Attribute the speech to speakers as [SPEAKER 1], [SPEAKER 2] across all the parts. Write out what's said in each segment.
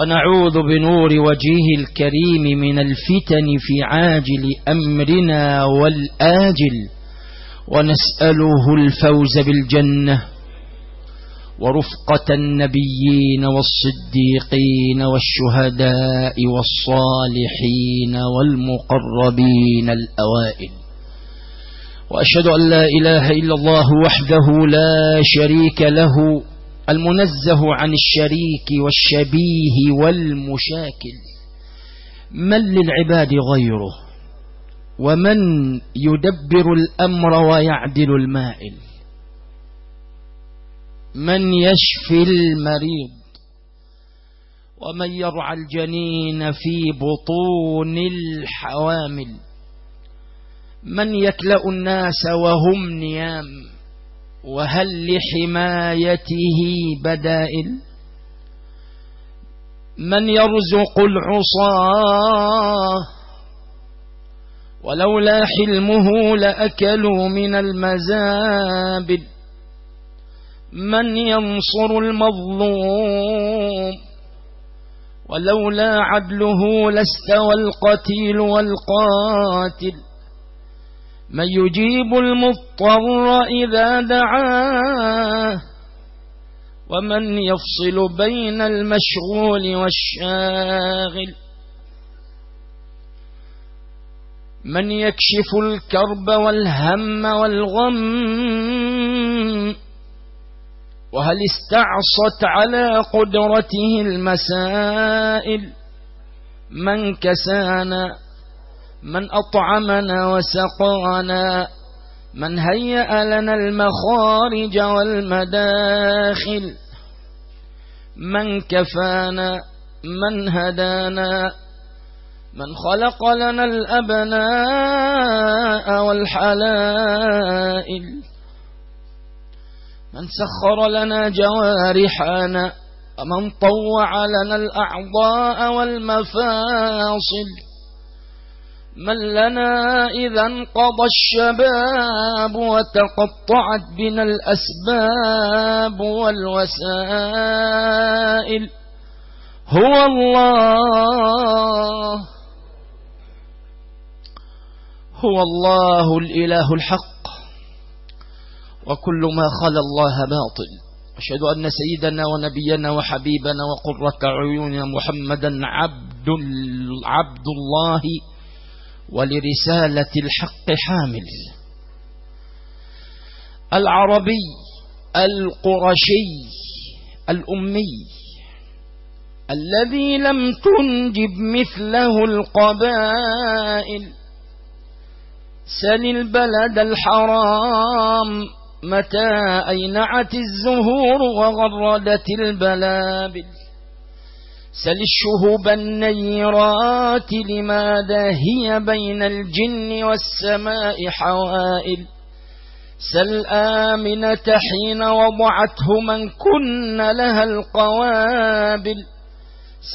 [SPEAKER 1] ونعوذ بنور وجهه الكريم من الفتن في عاجل أمرنا والآجل ونسأله الفوز بالجنة ورفقة النبيين والصديقين والشهداء والصالحين والمقربين الأوائل. وأشهد أن لا إله إلا الله وحده لا شريك له المنزه عن الشريك والشبيه والمشاكل. من للعباد غيره؟ ومن يدبر الأمر ويعدل المائل؟ من يشفي المريض؟ ومن يرعى الجنين في بطون الحوامل؟ من يكلأ الناس وهم نيام؟ وهل لحمايته بدائل؟ من يرزق العصاه ولولا حلمه لأكلوا من المزابل من ينصر المظلوم ولولا عدله لاستوى القتيل والقاتل. من يجيب المضطر إذا دعاه ومن يفصل بين المشغول والشاغل من يكشف الكرب والهم والغم وهل استعصت على قدرته المسائل من كسانا من أطعمنا وسقانا من هيأ لنا المخارج والمداخل من كفانا من هدانا من خلق لنا الأبناء والحلائل من سخر لنا جوارحنا ومن طوع لنا الأعضاء والمفاصل. من لنا إذا انقضى الشباب وتقطعت بنا الأسباب والوسائل. هو الله. هو الله الإله الحق. وكل ما خلى الله باطل. أشهد أن سيدنا ونبينا وحبيبنا وقرة عيوننا محمدا عبد عبد الله ولرسالة الحق حامل. العربي القرشي الأمي. الذي لم تنجب مثله القبائل. سل البلد الحرام متى أينعت الزهور وغردت البلابل. سل الشهب النيرات لماذا هي بين الجن والسماء حوائل سل آمنة حين وضعته من كن لها القوابل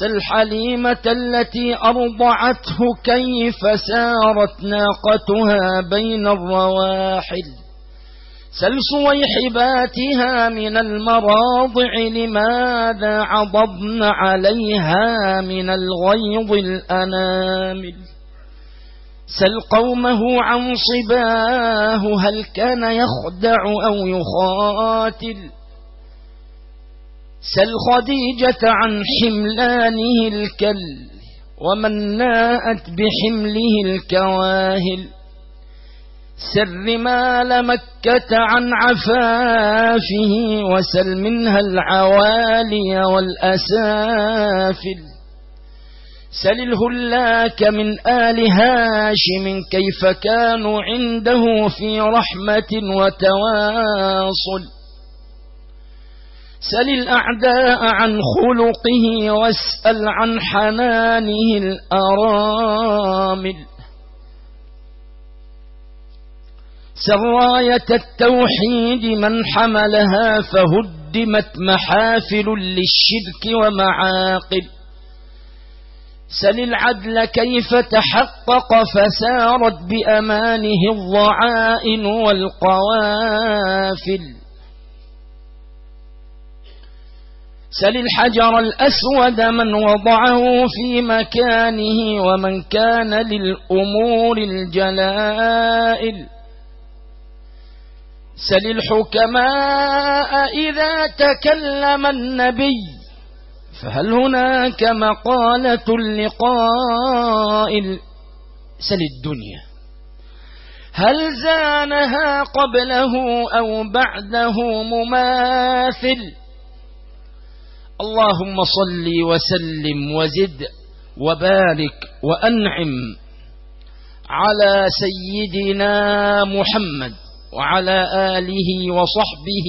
[SPEAKER 1] سل حليمة التي أرضعته كيف سارت ناقتها بين الرواحل سل صويحباتها من المراضع لماذا عضضن عليها من الغيظ الأنامل سل قومه عن صباه هل كان يخدع أو يخاتل؟ سل خديجة عن حملانه الكل ومن ناءت بحمله الكواهل. سر مال مكة عن عفافه وسل منها العوالي والأسافل. سل الهلاك من آل هاشم كيف كانوا عنده في رحمة وتواصل. سل الأعداء عن خلقه واسأل عن حنانه الأرامل. سراية التوحيد من حملها فهدمت محافل للشرك ومعاقل. سل العدل كيف تحقق فسارت بأمانه الضعائن والقوافل. سل الحجر الأسود من وضعه في مكانه ومن كان للأمور الجلائل. سل الحكماء إذا تكلم النبي. فهل هناك مقالة لقائل سل الدنيا. هل زانها قبله أو بعده مماثل؟ اللهم صل وسلم وزد وبارك وأنعم على سيدنا محمد. وعلى آله وصحبه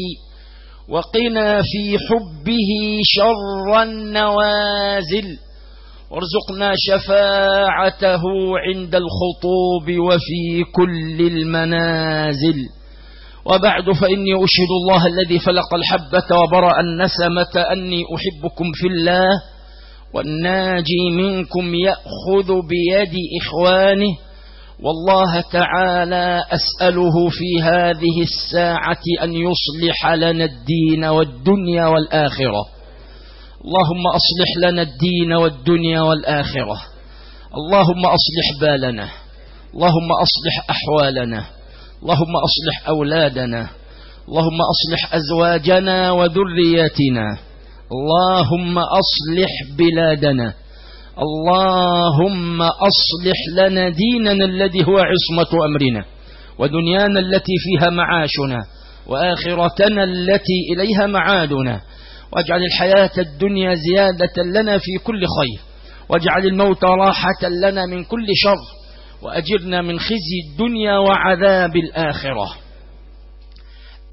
[SPEAKER 1] وقنا في حبه شر النوازل. وارزقنا شفاعته عند الخطوب وفي كل المنازل. وبعد فإني أشهد الله الذي فلق الحبة وبرأ النسمة أني أحبكم في الله. والناجي منكم يأخذ بيد إخوانه. والله تعالى أسأله في هذه الساعة أن يصلح لنا الدين والدنيا والآخرة. اللهم أصلح لنا الدين والدنيا والآخرة. اللهم أصلح بالنا. اللهم أصلح أحوالنا. اللهم أصلح أولادنا. اللهم أصلح أزواجنا وذرياتنا. اللهم أصلح بلادنا. اللهم أصلح لنا ديننا الذي هو عصمة أمرنا ودنيانا التي فيها معاشنا وآخرتنا التي إليها معادنا. واجعل الحياة الدنيا زيادة لنا في كل خير. واجعل الموت راحة لنا من كل شر. وأجرنا من خزي الدنيا وعذاب الآخرة.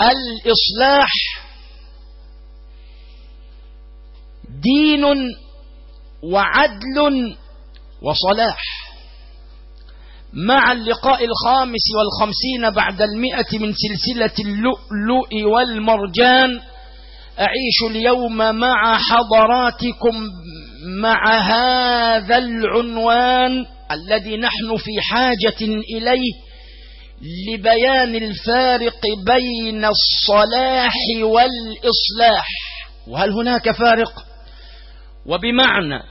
[SPEAKER 1] الإصلاح دين وعدل وصلاح مع اللقاء الخامس والخمسين بعد المئة من سلسلة اللؤلؤ والمرجان أعيش اليوم مع حضراتكم مع هذا العنوان الذي نحن في حاجة إليه لبيان الفارق بين الصلاح والإصلاح وهل هناك فارق؟ وبمعنى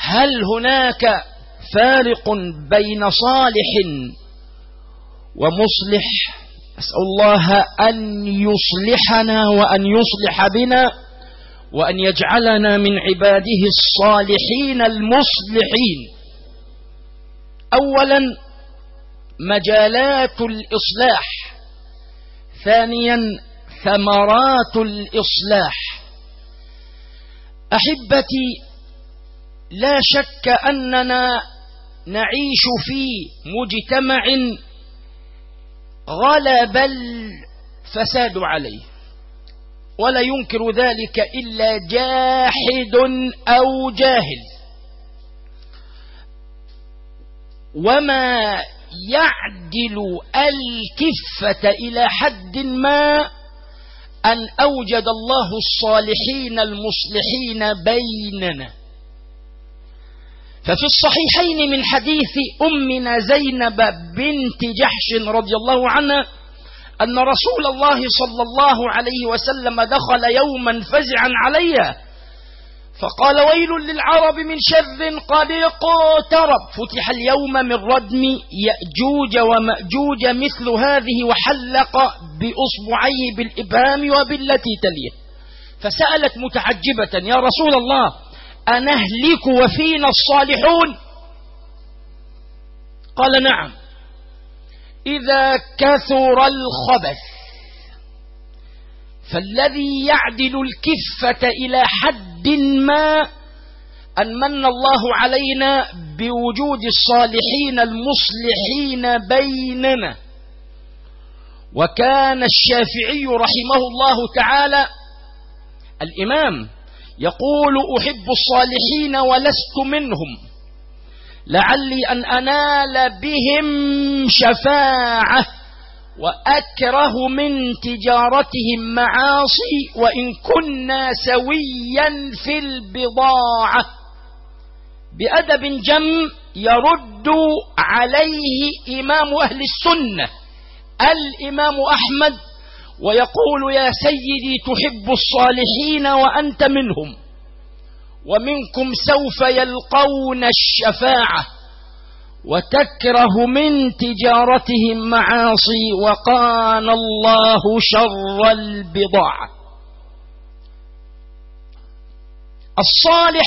[SPEAKER 1] هل هناك فارق بين صالح ومصلح؟ أسأل الله أن يصلحنا وأن يصلح بنا وأن يجعلنا من عباده الصالحين المصلحين. أولا مجالات الإصلاح. ثانيا ثمرات الإصلاح. أحبتي لا شك أننا نعيش في مجتمع غلب الفساد عليه ولا ينكر ذلك إلا جاحد أو جاهل. وما يعدل الكفة إلى حد ما أن أوجد الله الصالحين المصلحين بيننا. ففي الصحيحين من حديث أمنا زينب بنت جحش رضي الله عنها أن رسول الله صلى الله عليه وسلم دخل يوما فزعا عليها فقال ويل للعرب من شر قد اقترب. فتح اليوم من ردم يأجوج ومأجوج مثل هذه وحلق بأصبعيه بالإبهام وبالتي تليه. فسألت متعجبة يا رسول الله أنهلك وفينا الصالحون؟ قال نعم. إذا كثر الخبث فالذي يعدل الكفة إلى حد ما أن من الله علينا بوجود الصالحين المصلحين بيننا. وكان الشافعي رحمه الله تعالى الإمام يقول أحب الصالحين ولست منهم. لعلي أن أنال بهم شفاعة وأكره من تجارتهم معاصي وإن كنا سويا في البضاعة. بأدب جم يرد عليه إمام أهل السنة الإمام أحمد ويقول يا سيدي تحب الصالحين وأنت منهم ومنكم سوف يلقون الشفاعة وتكره من تجارتهم معاصي وقال الله شر البضاعة الصالح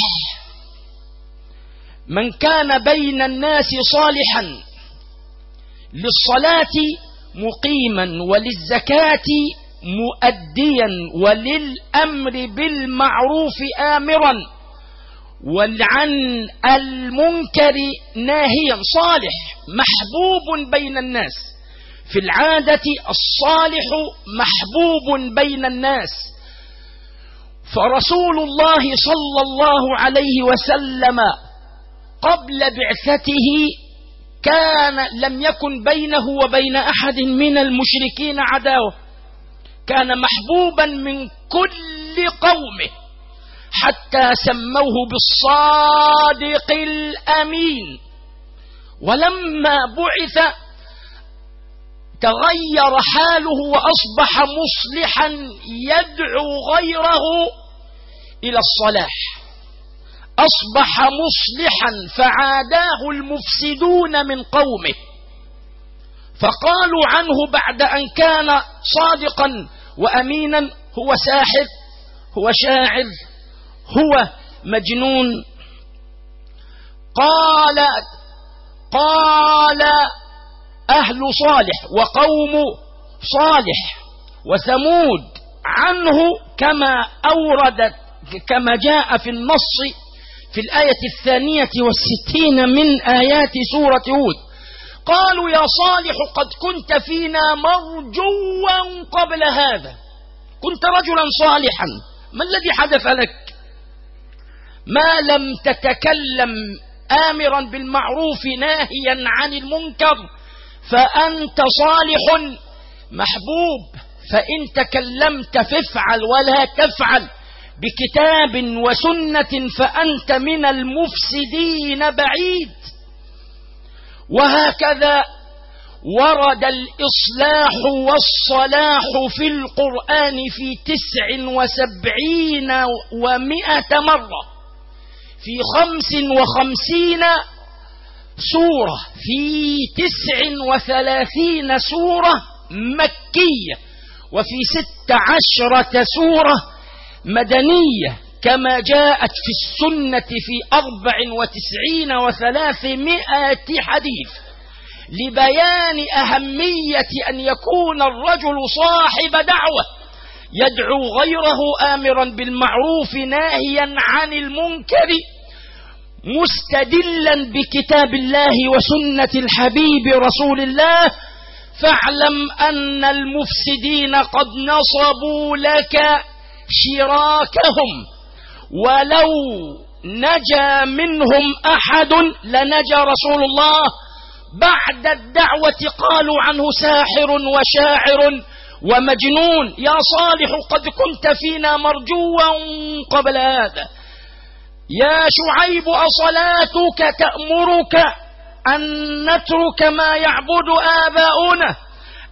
[SPEAKER 1] من كان بين الناس صالحا للصلاة مقيما وللزكاة مؤديا وللأمر بالمعروف آمرا والعن المنكر ناهيا. صالح محبوب بين الناس. في العادة الصالح محبوب بين الناس. فرسول الله صلى الله عليه وسلم قبل بعثته كان لم يكن بينه وبين أحد من المشركين عداوة. كان محبوبا من كل قومه حتى سموه بالصادق الأمين. ولما بعث تغير حاله وأصبح مصلحا يدعو غيره إلى الصلاح. أصبح مصلحا فعاداه المفسدون من قومه. فقالوا عنه بعد أن كان صادقا وأمينا هو ساحر هو شاعر هو مجنون. قال قال أهل صالح وقوم صالح وثمود عنه كما أوردت كما جاء في النص في الآية الثانية والستين من آيات سورة هود. قالوا يا صالح قد كنت فينا مرجوا قبل هذا. كنت رجلا صالحا. ما الذي حدث لك؟ ما لم تتكلم آمرا بالمعروف ناهيا عن المنكر؟ فأنت صالح محبوب. فإن تكلمت فافعل ولا تفعل. بكتاب وسنة فأنت من المفسدين بعيد. وهكذا ورد الإصلاح والصلاح في القرآن في تسع وسبعين ومائة مرة. في خمس وخمسين سورة. في تسع وثلاثين سورة مكية. وفي ست عشرة سورة مدنية كما جاءت في السنة في أربع وتسعين وثلاثمائة حديث لبيان أهمية أن يكون الرجل صاحب دعوة يدعو غيره آمرا بالمعروف ناهيا عن المنكر مستدلا بكتاب الله وسنة الحبيب رسول الله فاعلم أن المفسدين قد نصبوا لك شراكهم. ولو نجا منهم أحد لنجا رسول الله. بعد الدعوة قالوا عنه ساحر وشاعر ومجنون. يا صالح قد كنت فينا مرجوا قبل هذا. يا شعيب أصلاتك تأمرك أن نترك ما يعبد آباؤنا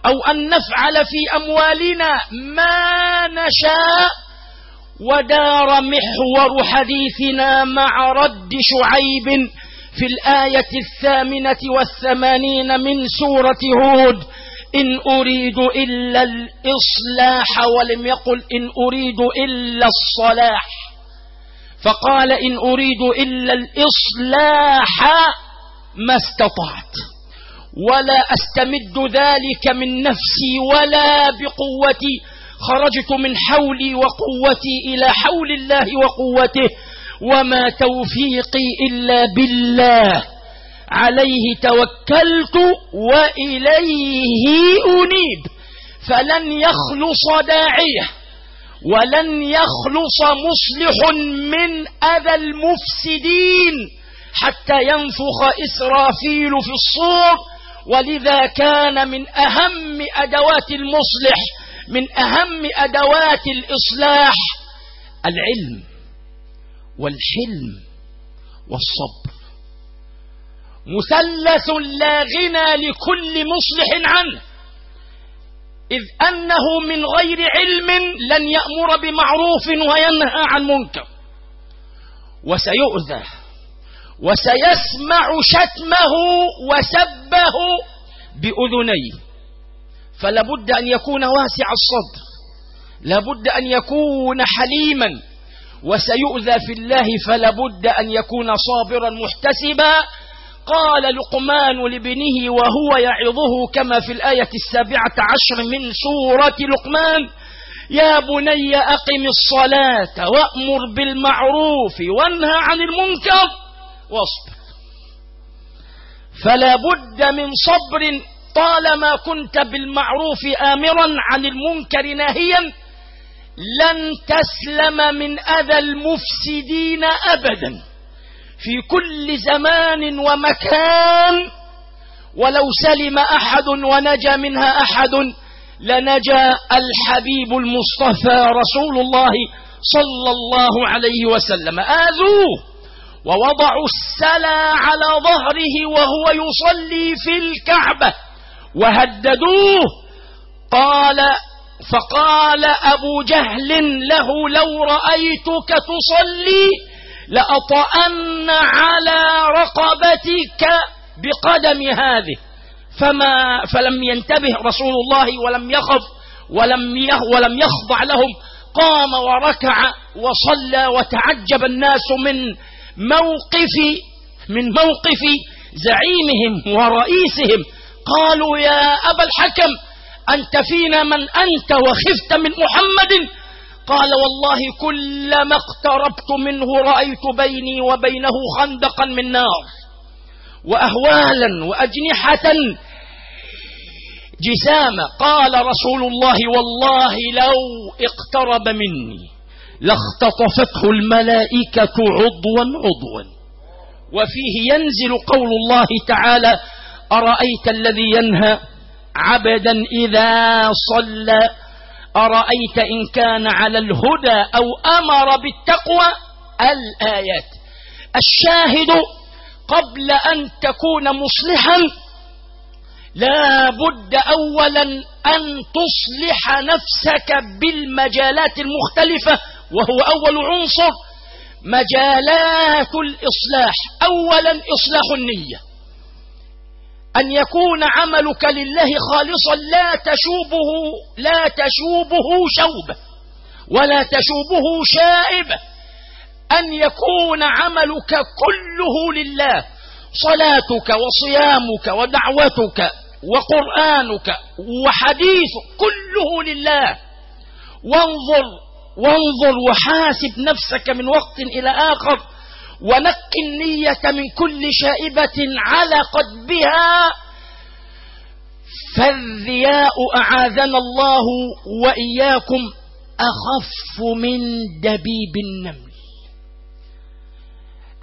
[SPEAKER 1] أو أن نفعل في أموالنا ما نشاء. ودار محور حديثنا مع رد شعيب في الآية الثامنة والثمانين من سورة هود. إن أريد إلا الإصلاح ولم يقل إن أريد إلا الصلاح. فقال إن أريد إلا الإصلاح ما استطعت. ولا أستمد ذلك من نفسي ولا بقوتي. خرجت من حولي وقوتي إلى حول الله وقوته وما توفيقي إلا بالله. عليه توكلت وإليه أنيب. فلن يخلص داعيه ولن يخلص مصلح من أذى المفسدين حتى ينفخ إسرافيل في الصور. ولذا كان من أهم أدوات المصلح من أهم أدوات الإصلاح العلم والحلم والصبر. مثلث لا غنى لكل مصلح عنه إذ أنه من غير علم لن يأمر بمعروف وينهى عن منكر. وسيؤذى وسيسمع شتمه وسبه بأذنيه. فلابد أن يكون واسع الصدر. لابد أن يكون حليما. وسيؤذى في الله فلابد أن يكون صابرا محتسبا. قال لقمان لابنه وهو يعظه كما في الآية السابعة عشر من سورة لقمان. يا بني أقم الصلاة وأمر بالمعروف وانهى عن المنكر واصبر. فلا بد من صبر طالما كنت بالمعروف آمرا عن المنكر ناهيا لن تسلم من أذى المفسدين أبدا. في كل زمان ومكان ولو سلم أحد ونجا منها أحد لنجا الحبيب المصطفى رسول الله صلى الله عليه وسلم. آذوه ووضعوا السلا على ظهره وهو يصلي في الكعبة. وهددوه. قال فقال أبو جهل له لو رأيتك تصلي لأطأن على رقبتك بقدم هذه. فما فلم ينتبه رسول الله ولم يخف ولم ولم يخضع لهم. قام وركع وصلى وتعجب الناس من موقف من موقف زعيمهم ورئيسهم. قالوا يا أبا الحكم أنت فينا من أنت وخفت من محمد؟ قال والله كلما اقتربت منه رأيت بيني وبينه خندقا من نار. وأهوالا وأجنحة. جسامة قال رسول الله والله لو اقترب مني لاختطفته الملائكة عضوا عضوا. وفيه ينزل قول الله تعالى أرأيت الذي ينهى عبدا إذا صلى؟ أرأيت إن كان على الهدى أو أمر بالتقوى؟ الآيات. الشاهد قبل أن تكون مصلحا لا بد أولا أن تصلح نفسك بالمجالات المختلفة وهو أول عنصر. مجالات الإصلاح. أولا إصلاح النية. أن يكون عملك لله خالصا لا تشوبه لا تشوبه شوبة ولا تشوبه شائبة أن يكون عملك كله لله صلاتك وصيامك ودعوتك وقرآنك وحديثك كله لله. وانظر وانظر وحاسب نفسك من وقت إلى آخر. ونق النية من كل شائبة علقت بها. فالرياء أعاذنا الله وإياكم أخف من دبيب النمل.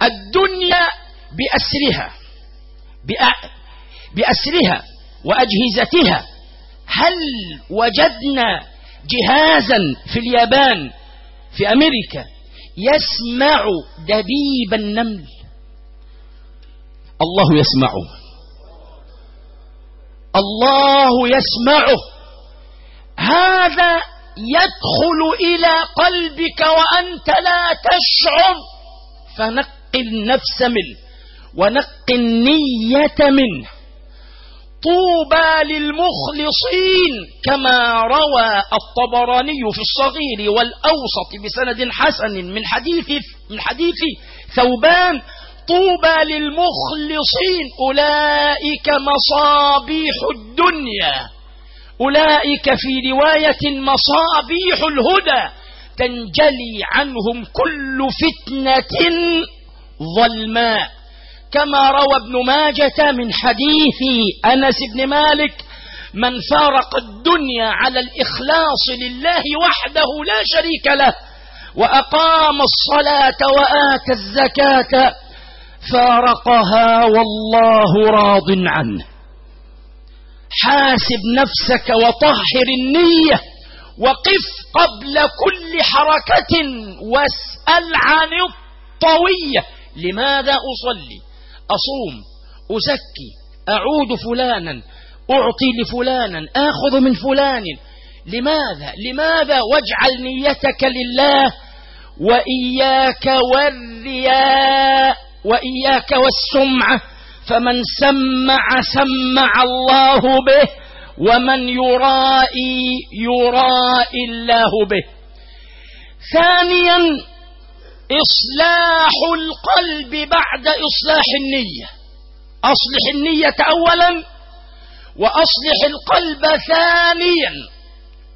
[SPEAKER 1] الدنيا بأسرها بأسرها وأجهزتها. هل وجدنا جهازا في اليابان في أمريكا يسمع دبيب النمل. الله يسمعه الله يسمعه هذا يدخل إلى قلبك وأنت لا تشعر. فنق النفس منه ونق النية منه. طوبى للمخلصين كما روى الطبراني في الصغير والأوسط بسند حسن من حديث من حديث ثوبان طوبى للمخلصين أولئك مصابيح الدنيا. أولئك في رواية مصابيح الهدى تنجلي عنهم كل فتنة ظلماء. كما روى ابن ماجة من حديث أنس بن مالك من فارق الدنيا على الإخلاص لله وحده لا شريك له وأقام الصلاة وآتى الزكاة فارقها والله راض عنه. حاسب نفسك وطهر النية وقف قبل كل حركة واسأل عن الطوية لماذا أصلي؟ أصوم أزكي أعود فلانا أعطي لفلانا آخذ من فلان. لماذا؟ لماذا واجعل نيتك لله وإياك والرياء وإياك والسمعة فمن سمع سمع الله به ومن يرائي يرائي الله به. ثانيا إصلاح القلب بعد إصلاح النية. أصلح النية أولا وأصلح القلب ثانيا.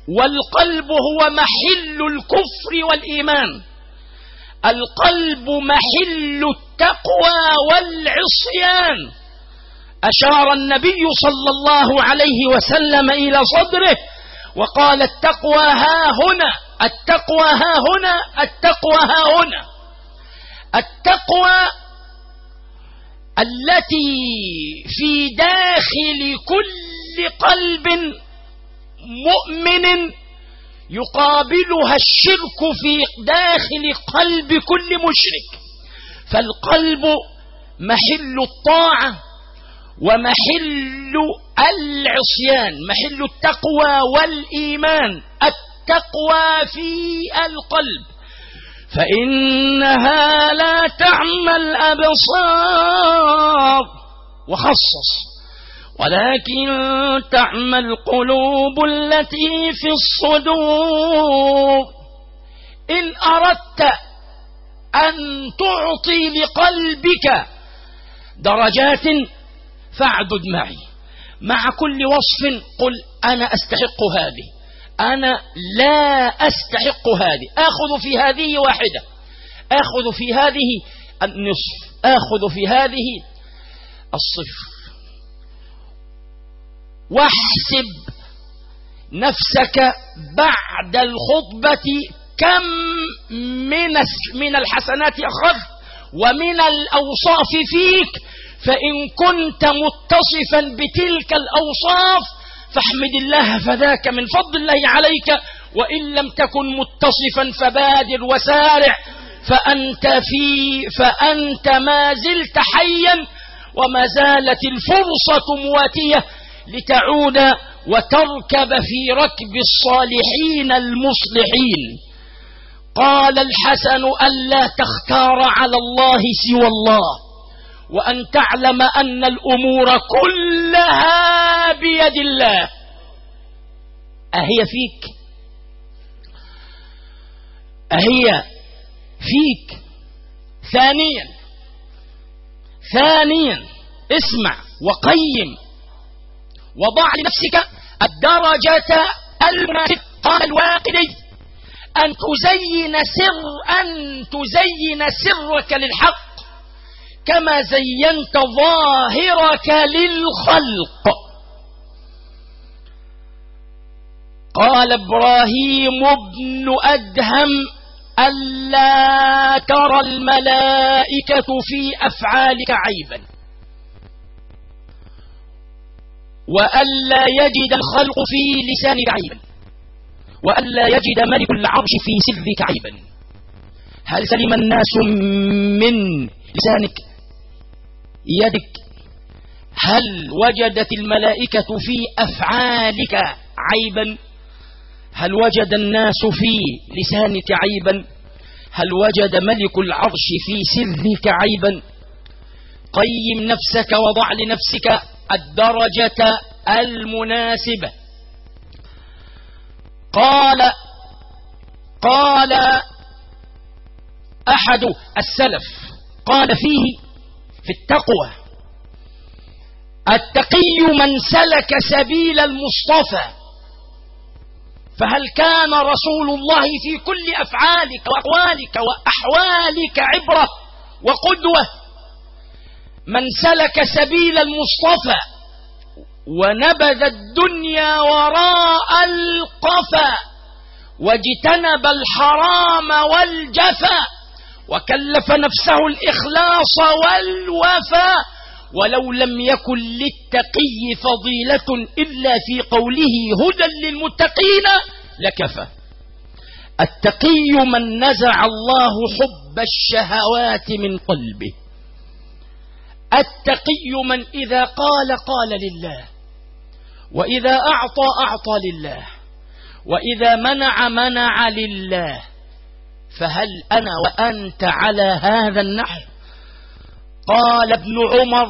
[SPEAKER 1] والقلب هو محل الكفر والإيمان. القلب محل التقوى والعصيان. أشار النبي صلى الله عليه وسلم إلى صدره وقال التقوى ها هنا. التقوى ها هنا التقوى ها هنا. التقوى التي في داخل كل قلب مؤمن يقابلها الشرك في داخل قلب كل مشرك. فالقلب محل الطاعة ومحل العصيان محل التقوى والإيمان. التقوى في القلب. فإنها لا تعمى الأبصار. وخصص. ولكن تعمى القلوب التي في الصدور. إن أردت أن تعطي لقلبك درجات فاعدد معي. مع كل وصف قل أنا أستحق هذه. أنا لا أستحق هذه. آخذ في هذه واحدة. آخذ في هذه النصف. آخذ في هذه الصفر. واحسب نفسك بعد الخطبة كم من من الحسنات أخذت ومن الأوصاف فيك. فإن كنت متصفا بتلك الأوصاف فاحمد الله فذاك من فضل الله عليك وإن لم تكن متصفا فبادر وسارع فأنت في فأنت ما زلت حيا وما زالت الفرصة مواتية لتعود وتركب في ركب الصالحين المصلحين. قال الحسن ألا تختار على الله سوى الله. وأن تعلم أن الأمور كلها بيد الله. أهي فيك. أهي فيك. ثانيا. ثانيا. اسمع وقيم. وضع لنفسك الدرجة المناسبة. قال الواقدي أن تزين سر أن تزين سرك للحق. كما زينت ظاهرك للخلق. قال إبراهيم بن أدهم ألا ترى الملائكة في أفعالك عيبا. وألا يجد الخلق في لسانك عيبا. وألا يجد ملك العرش في سرك عيبا. هل سلم الناس من لسانك؟ يدك. هل وجدت الملائكة في أفعالك عيبا؟ هل وجد الناس في لسانك عيبا؟ هل وجد ملك العرش في سرك عيبا؟ قيم نفسك وضع لنفسك الدرجة المناسبة. قال قال أحد السلف قال فيه في التقوى. التقي من سلك سبيل المصطفى. فهل كان رسول الله في كل أفعالك وأقوالك وأحوالك عبرة وقدوة؟ من سلك سبيل المصطفى ونبذ الدنيا وراء القفا واجتنب الحرام والجفا. وكلف نفسه الإخلاص والوفاء ولو لم يكن للتقي فضيلة إلا في قوله هدى للمتقين لكفى. التقي من نزع الله حب الشهوات من قلبه. التقي من إذا قال قال لله وإذا أعطى أعطى لله وإذا منع منع لله. فهل أنا وأنت على هذا النحو؟ قال ابن عمر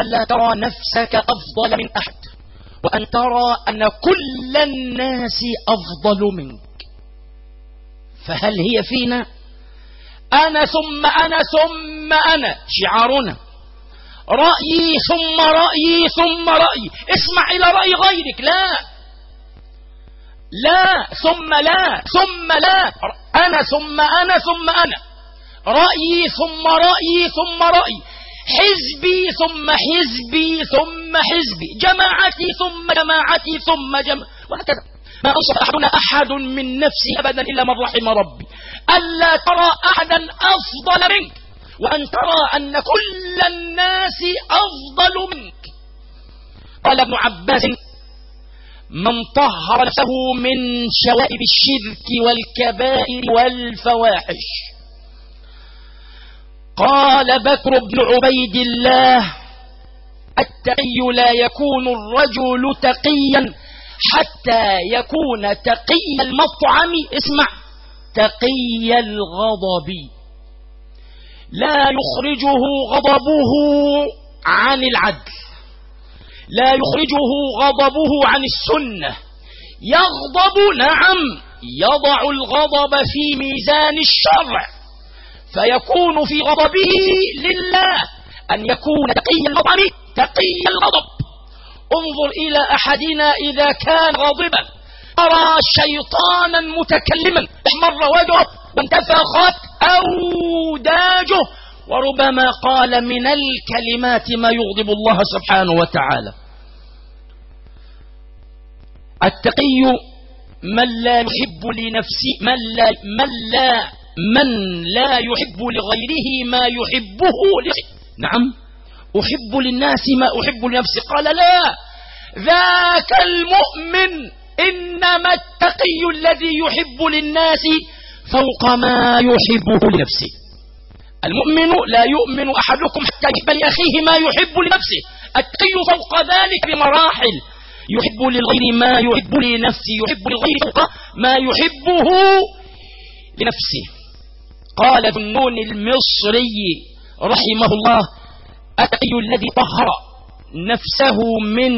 [SPEAKER 1] ألا ترى نفسك أفضل من أحد وأن ترى أن كل الناس أفضل منك. فهل هي فينا؟ أنا ثم أنا ثم أنا شعارنا. رأيي ثم رأيي ثم رأيي. اسمع إلى رأي غيرك لا. لا ثم لا ثم لا. أنا ثم أنا ثم أنا. رأيي ثم رأيي ثم رأيي. حزبي ثم حزبي ثم حزبي. جماعتي ثم جماعتي ثم جماعتي وهكذا. ما أنصف أحدنا أحد من نفسي أبدا إلا من رحم ربي. ألا ترى أحدا أفضل منك وأن ترى أن كل الناس أفضل منك. قال ابن عباس من طهر نفسه من شوائب الشرك والكبائر والفواحش. قال بكر بن عبيد الله التقي لا يكون الرجل تقيا حتى يكون تقي المطعم اسمع تقي الغضب. لا يخرجه غضبه عن العدل. لا يخرجه غضبه عن السنة. يغضب نعم يضع الغضب في ميزان الشرع. فيكون في غضبه لله أن يكون تقي الغضب تقي الغضب. انظر إلى أحدنا إذا كان غاضبا. أرى شيطانا متكلما أحمر وجهه وانتفخت أوداجه وربما قال من الكلمات ما يغضب الله سبحانه وتعالى. التقي من لا يحب لنفسه من لا من لا من لا يحب لغيره ما يحبه نعم. أحب للناس ما أحب لنفسي قال لا ذاك المؤمن إنما التقي الذي يحب للناس فوق ما يحبه لنفسه. المؤمن لا يؤمن أحدكم حتى يحب لأخيه ما يحب لنفسه. التقي فوق ذلك بمراحل. يحب للغير ما يحب لنفسه يحب للغير فوق ما يحبه لنفسه. قال ذنون المصري رحمه الله التقي الذي طهر نفسه من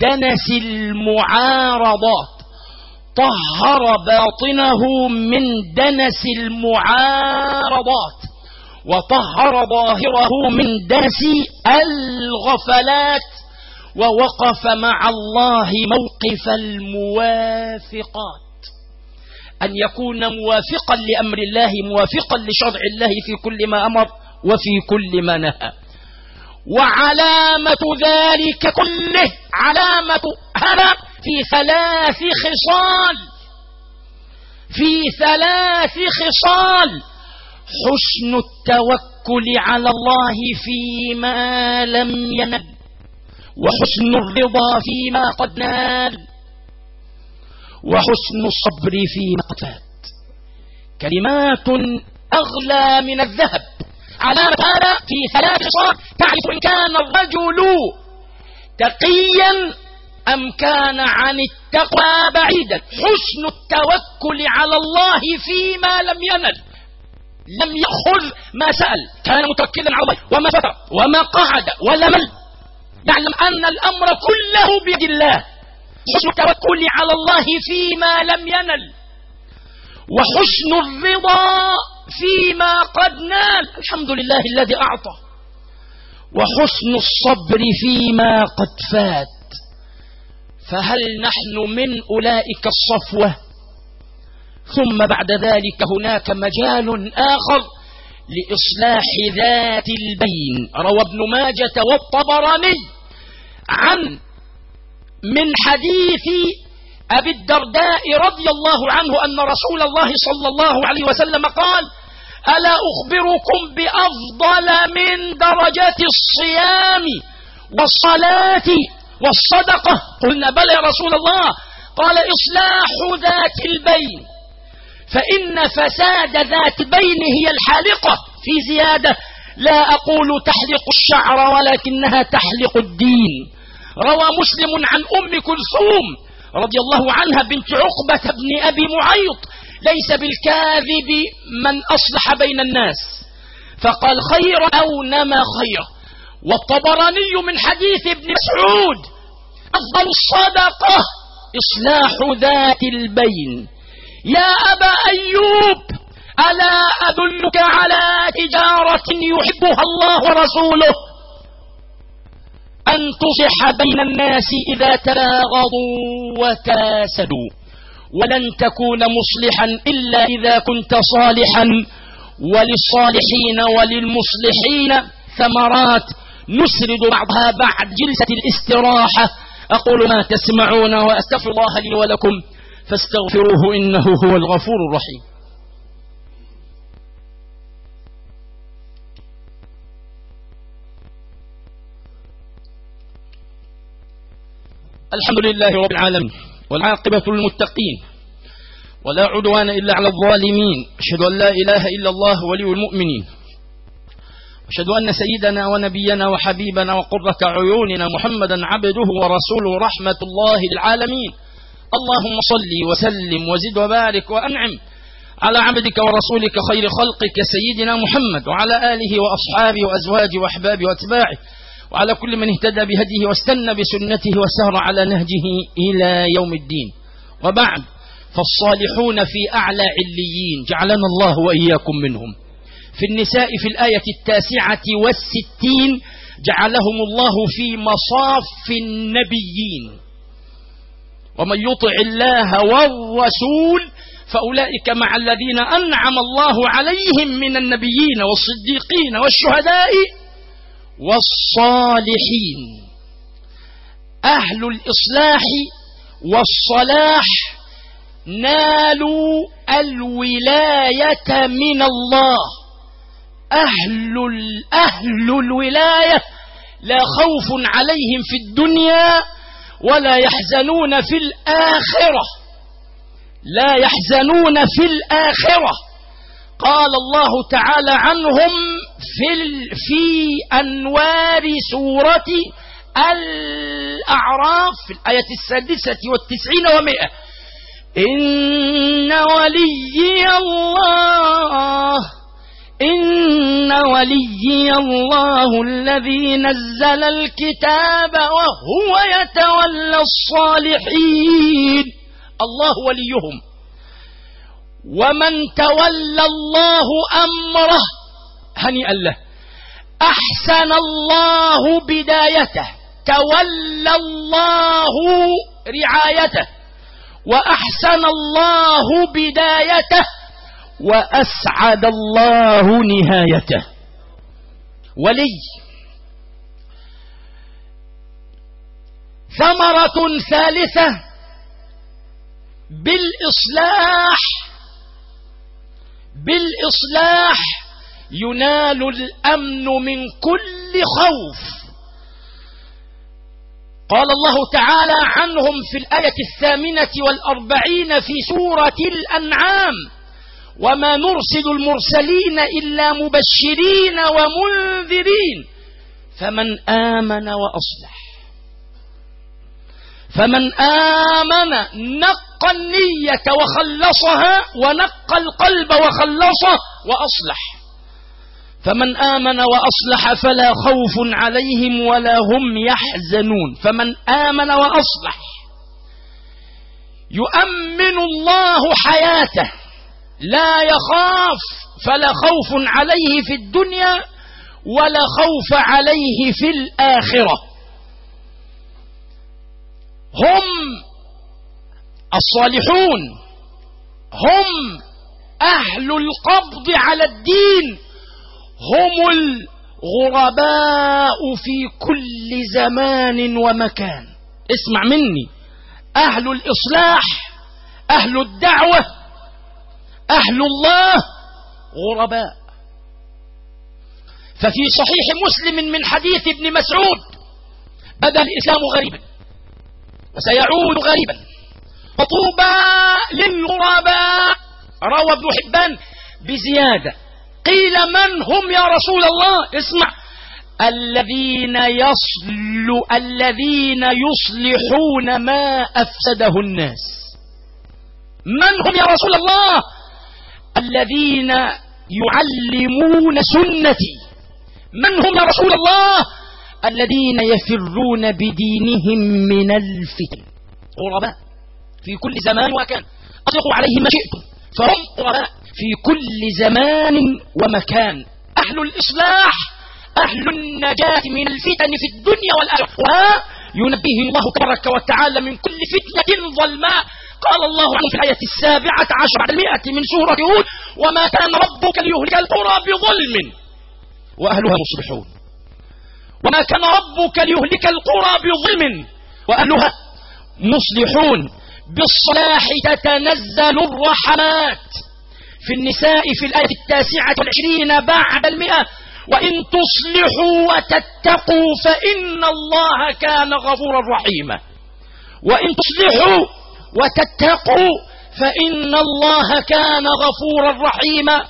[SPEAKER 1] دنس المعارضات. طهر باطنه من دنس المعارضات. وطهر ظاهره من دنس الغفلات ووقف مع الله موقف الموافقات. أن يكون موافقا لأمر الله موافقا لشرع الله في كل ما أمر وفي كل ما نهى. وعلامة ذلك كله علامة هذا في ثلاث خصال. في ثلاث خصال. حسن التوكل على الله فيما لم ينل وحسن الرضا فيما قد نال وحسن الصبر فيما قد فات. كلمات أغلى من الذهب. علامة هذا في ثلاث خصال تعرف إن كان الرجل تقيا أم كان عن التقوى بعيدا. حسن التوكل على الله فيما لم ينل. لم يأخذ ما سأل. كان متوكلا على الله. وما فتر وما قعد. ولا مل. يعلم أن الأمر كله بيد الله. حسن التوكل على الله فيما لم ينل. وحسن الرضا فيما قد نال. الحمد لله الذي أعطى. وحسن الصبر فيما قد فات. فهل نحن من أولئك الصفوة؟ ثم بعد ذلك هناك مجال آخر لإصلاح ذات البين. روى ابن ماجة والطبراني عن من حديث أبي الدرداء رضي الله عنه أن رسول الله صلى الله عليه وسلم قال ألا أخبركم بأفضل من درجات الصيام والصلاة والصدقة؟ قلنا بلى يا رسول الله. قال إصلاح ذات البين. فإن فساد ذات بين هي الحالقة في زيادة لا أقول تحلق الشعر ولكنها تحلق الدين. روى مسلم عن أم كلثوم رضي الله عنها بنت عقبة بن أبي معيط ليس بالكاذب من أصلح بين الناس. فقال خير أو نما خير. والطبراني من حديث ابن مسعود أفضل الصدقة إصلاح ذات البين. يا أبا أيوب ألا أدلك على تجارة يحبها الله ورسوله؟ أن تصح بين الناس إذا تباغضوا وتاسدوا ولن تكون مصلحا إلا إذا كنت صالحا. وللصالحين وللمصلحين ثمرات نسرد بعضها بعد جلسة الاستراحة. أقول ما تسمعون وأستغفر الله لي ولكم. فاستغفروه إنه هو الغفور الرحيم. الحمد لله رب العالمين والعاقبة للمتقين ولا عدوان إلا على الظالمين. أشهد أن لا إله إلا الله ولي المؤمنين. أشهد أن سيدنا ونبينا وحبيبنا وقرة عيوننا محمدا عبده ورسوله رحمة الله للعالمين. اللهم صل وسلم وزد وبارك وأنعم على عبدك ورسولك خير خلقك سيدنا محمد وعلى آله وأصحابه وأزواجه وأحبابه وأتباعه وعلى كل من اهتدى بهديه واستنى بسنته وسار على نهجه إلى يوم الدين. وبعد فالصالحون في أعلى عليين جعلنا الله وإياكم منهم. في النساء في الآية التاسعة والستين جعلهم الله في مصاف النبيين. ومن يطع الله والرسول فأولئك مع الذين أنعم الله عليهم من النبيين والصديقين والشهداء والصالحين. أهل الإصلاح والصلاح نالوا الولاية من الله. أهل, أهل الولاية لا خوف عليهم في الدنيا ولا يحزنون في الآخرة. لا يحزنون في الآخرة. قال الله تعالى عنهم في, في أنوار سورة الأعراف في الآية السادسة والتسعين ومئة إن ولي الله إن ولي الله الذي نزل الكتاب وهو يتولى الصالحين. الله وليهم. ومن تولى الله أمره هنيئا له. أحسن الله بدايته. تولى الله رعايته. وأحسن الله بدايته وأسعد الله نهايته. ولي. ثمرة ثالثة بالإصلاح. بالإصلاح ينال الأمن من كل خوف. قال الله تعالى عنهم في الآية الثامنة والأربعين في سورة الأنعام. وما نرسل المرسلين إلا مبشرين ومنذرين. فمن آمن وأصلح. فمن آمن نقى النية وخلصها ونقى القلب وخلصه وأصلح. فمن آمن وأصلح فلا خوف عليهم ولا هم يحزنون. فمن آمن وأصلح يؤمن الله حياته. لا يخاف فلا خوف عليه في الدنيا ولا خوف عليه في الآخرة. هم الصالحون هم أهل القبض على الدين هم الغرباء في كل زمان ومكان. اسمع مني أهل الإصلاح أهل الدعوة أهل الله غرباء. ففي صحيح مسلم من حديث ابن مسعود بدأ الإسلام غريبا وسيعود غريبا. فطوبى للغرباء روى ابن حبان بزيادة. قيل من هم يا رسول الله؟ اسمع. الذين يصل الذين يصلحون ما أفسده الناس. من هم يا رسول الله؟ الذين يعلمون سنتي. من هم يا رسول الله؟ الذين يفرون بدينهم من الفتن. غرباء في كل زمان وكان أطلقوا عليهم ما شئتم. فهم غرباء في كل زمان ومكان. أهل الإصلاح أهل النجاة من الفتن في الدنيا والآخرة. ينبيه الله تبارك وتعالى من كل فتنة ظلماء. قال الله عنه في الآية السابعة عشر بعد المئة من سورة هود وما كان ربك ليهلك القرى بظلم. وأهلها مصلحون وما كان ربك ليهلك القرى بظلم. وأهلها مصلحون. بالصلاح تتنزل الرحمات. في النساء في الآية التاسعة والعشرين بعد المئة. وإن تصلحوا وتتقوا فإن الله كان غفورا رحيما. وإن تصلحوا وتتقوا فإن الله كان غفورا رحيما.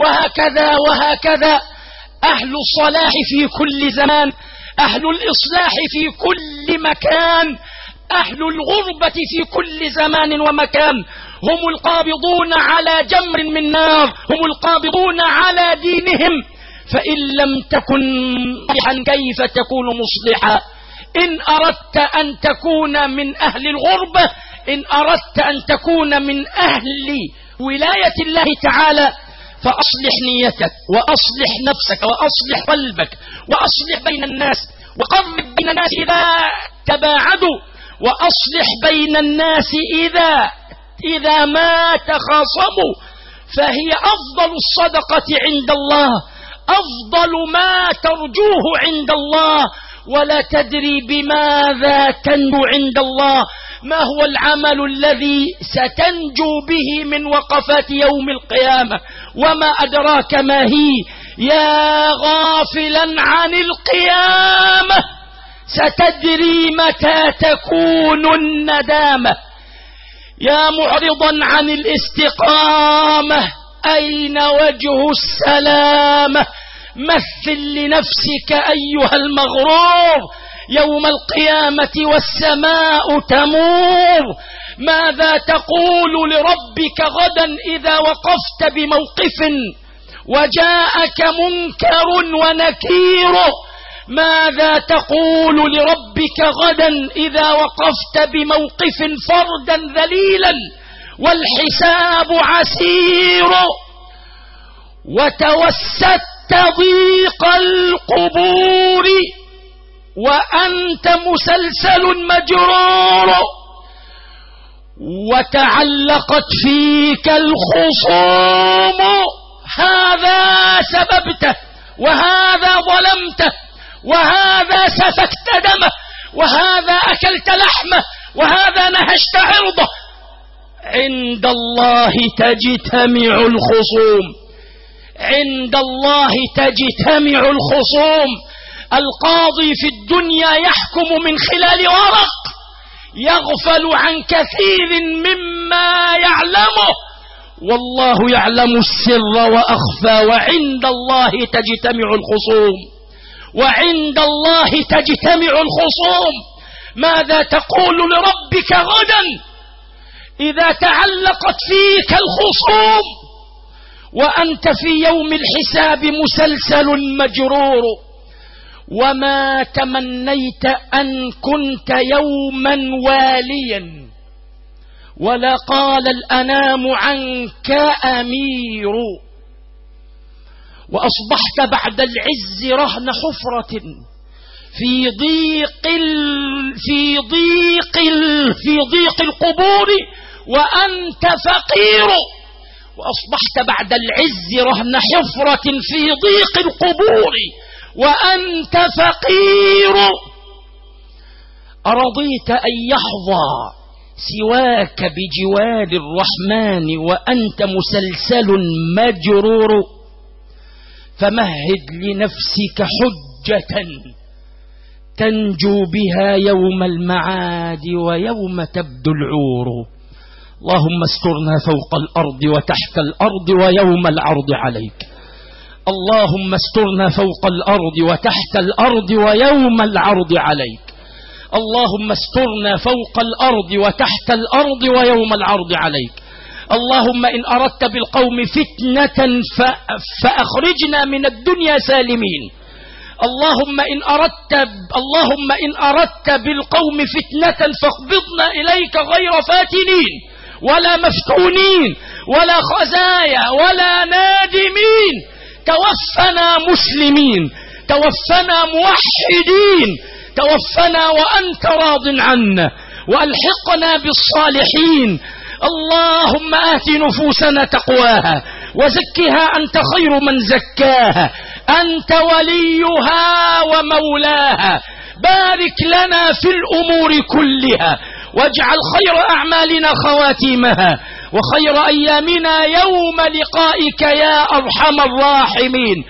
[SPEAKER 1] وهكذا وهكذا. أهل الصلاح في كل زمان أهل الإصلاح في كل مكان أهل الغربة في كل زمان ومكان. هم القابضون على جمر من نار هم القابضون على دينهم. فإن لم تكن مصلحا كيف تكون مصلحا؟ إن أردت أن تكون من أهل الغربة إن أردت أن تكون من أهل ولاية الله تعالى فأصلح نيتك وأصلح نفسك وأصلح قلبك وأصلح بين الناس وقرب بين الناس إذا تباعدوا وأصلح بين الناس إذا إذا ما تخاصموا فهي أفضل الصدقة عند الله أفضل ما ترجوه عند الله ولا تدري بماذا تنجو عند الله. ما هو العمل الذي ستنجو به من وقفات يوم القيامة؟ وما أدراك ما هي؟ يا غافلا عن القيامة. ستدري متى تكون الندامة. يا معرضا عن الاستقامة. أين وجه السلامة؟ مثل لنفسك أيها المغرور يوم القيامة والسماء تمور. ماذا تقول لربك غدا إذا وقفت بموقف وجاءك منكر ونكير؟ ماذا تقول لربك غدا إذا وقفت بموقف فردا ذليلا والحساب عسير؟ وتوسدت ضيق القبور وأنت مسلسل مجرور وتعلقت فيك الخصوم. هذا سببته وهذا ظلمته وهذا سفكت دمه وهذا أكلت لحمه وهذا نهشت عرضه. عند الله تجتمع الخصوم. عند الله تجتمع الخصوم. القاضي في الدنيا يحكم من خلال ورق يغفل عن كثير مما يعلمه. والله يعلم السر وأخفى وعند الله تجتمع الخصوم. وعند الله تجتمع الخصوم. ماذا تقول لربك غدا؟ إذا تعلقت فيك الخصوم وأنت في يوم الحساب مسلسل مجرور. وما تمنيت أن كنت يوما واليا. ولا قال الأنام عنك أمير. وأصبحت بعد العز رهن حفرة. في ضيق ال في ضيق ال في ضيق القبور. وأنت فقير. وأصبحت بعد العز رهن حفرة في ضيق القبور وأنت فقير. أرضيت أن يحظى سواك بجوار الرحمن وأنت مسلسل مجرور. فمهد لنفسك حجة تنجو بها يوم المعاد ويوم تبدو العور. اللهم استرنا فوق الأرض وتحت الأرض ويوم العرض عليك. اللهم استرنا فوق الأرض وتحت الأرض ويوم العرض عليك. اللهم استرنا فوق الأرض وتحت الأرض ويوم العرض عليك. اللهم إن أردت بالقوم فتنة فأخرجنا من الدنيا سالمين. اللهم إن أردت اللهم إن أردت بالقوم فتنة فاقبضنا إليك غير فاتنين. ولا مفتونين ولا خزايا ولا نادمين. توفنا مسلمين توفنا موحدين توفنا وأنت راض عنا. وألحقنا بالصالحين. اللهم آت نفوسنا تقواها وزكها أنت خير من زكاها. أنت وليها ومولاها. بارك لنا في الأمور كلها. واجعل خير أعمالنا خواتيمها وخير أيامنا يوم لقائك يا أرحم الراحمين.